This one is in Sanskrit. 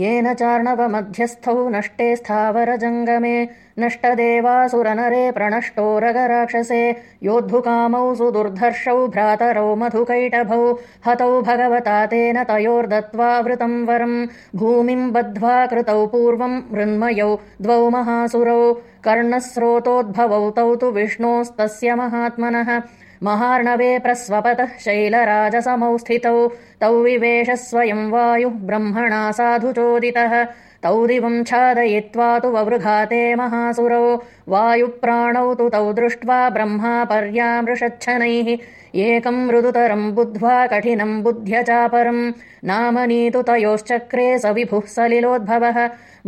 येन चार्णवमध्यस्थौ नष्टे स्थावरजङ्गमे नष्टदेवासुरनरे प्रणष्टोरगराक्षसे योद्धुकामौ सुदुर्धर्षौ भ्रातरौ मधुकैटभौ हतौ भगवता तेन तयोर्दत्त्वा वृतम् वरम् भूमिम् बद्ध्वा कृतौ पूर्वम् मृन्मयौ द्वौ महासुरौ कर्णस्रोतोद्भवौ तौ तु विष्णोस्तस्य महात्मनः महार्णवे प्रस्वपतः शैलराजसमौ स्थितौ तौ विवेश स्वयम् वायुः ब्रह्मणा साधु चोदितः तौ दिवम् छादयित्वा तु ववृघाते महासुरौ वायुप्राणौ तु तौ दृष्ट्वा ब्रह्मा पर्यामृषच्छनैः एकम् मृदुतरम् बुद्ध्वा कठिनम् बुद्ध्यचापरम् नामनीतु तयोश्चक्रे स विभुः सलिलोद्भवः